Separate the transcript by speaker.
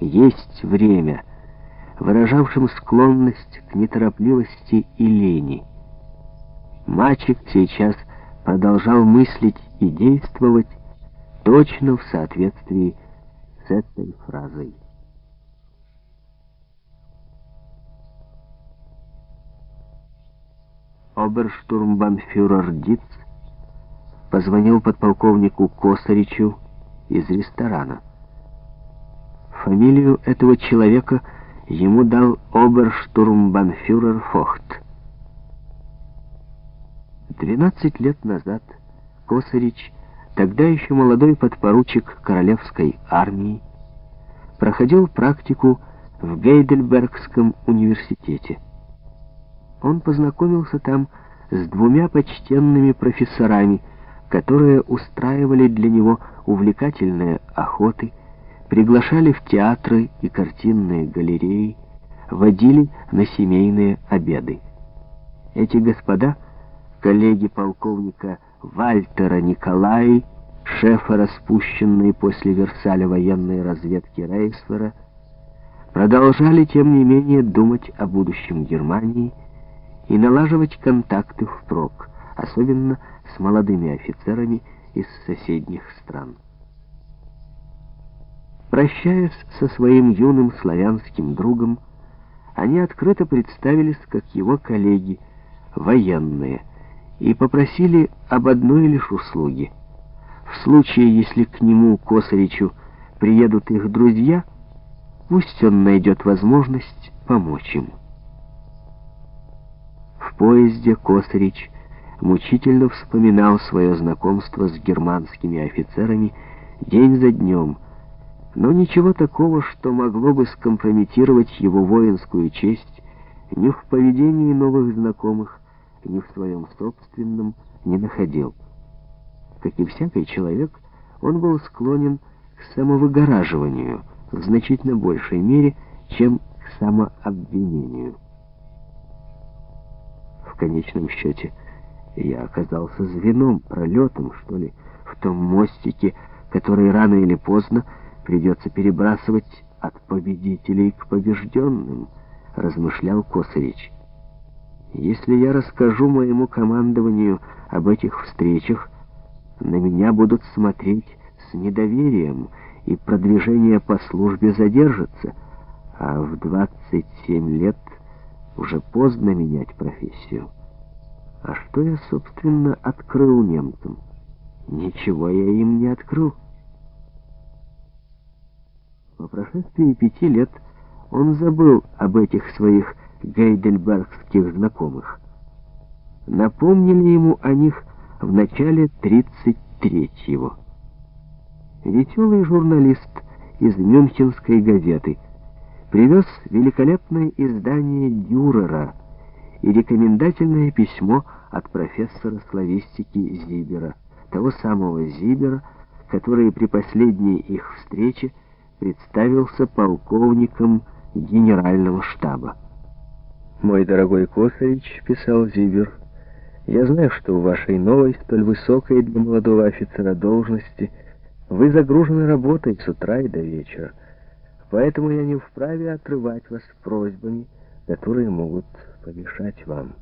Speaker 1: есть время, выражавшим склонность к неторопливости и лени. Мальчик сейчас продолжал мыслить и действовать точно в соответствии с этой фразой. Оберштурмбанфюрер Диц позвонил подполковнику Косаричу из ресторана. Фамилию этого человека ему дал оберштурмбанфюрер Фохт. Двенадцать лет назад Косарич, тогда еще молодой подпоручик Королевской армии, проходил практику в Гейдельбергском университете. Он познакомился там с двумя почтенными профессорами, которые устраивали для него увлекательные охоты, приглашали в театры и картинные галереи, водили на семейные обеды. Эти господа, коллеги полковника Вальтера Николай, шефа распущенной после Версаля военной разведки Рейсфера, продолжали, тем не менее, думать о будущем Германии и налаживать контакты впрок, особенно с молодыми офицерами из соседних стран. Прощаясь со своим юным славянским другом, они открыто представились как его коллеги, военные, и попросили об одной лишь услуге. В случае, если к нему, Косаричу, приедут их друзья, пусть он найдет возможность помочь им. В поезде Косарич мучительно вспоминал свое знакомство с германскими офицерами день за днем, но ничего такого, что могло бы скомпрометировать его воинскую честь, ни в поведении новых знакомых, ни в своем собственном не находил. Как и всякий человек, он был склонен к самовыгораживанию в значительно большей мере, чем к самообвинению. В конечном счете, я оказался звеном, пролетом, что ли, в том мостике, который рано или поздно придется перебрасывать от победителей к побежденным, размышлял Косарич. Если я расскажу моему командованию об этих встречах, на меня будут смотреть с недоверием, и продвижение по службе задержится, а в 27 лет уже поздно менять профессию. А что я, собственно, открыл немцам? Ничего я им не открыл. По прошествии пяти лет он забыл об этих своих гейдельбергских знакомых. Напомнили ему о них в начале 33-го. Веселый журналист из Мюнхенской газеты привез великолепное издание Дюрера и рекомендательное письмо от профессора славистики Зибера, того самого Зибера, который при последней их встрече представился полковником генерального штаба. «Мой дорогой Косович», — писал Зибер, — «я знаю, что в вашей новой, столь высокой для молодого офицера должности вы загружены работой с утра и до вечера, поэтому я не вправе отрывать вас просьбами, которые могут помешать вам».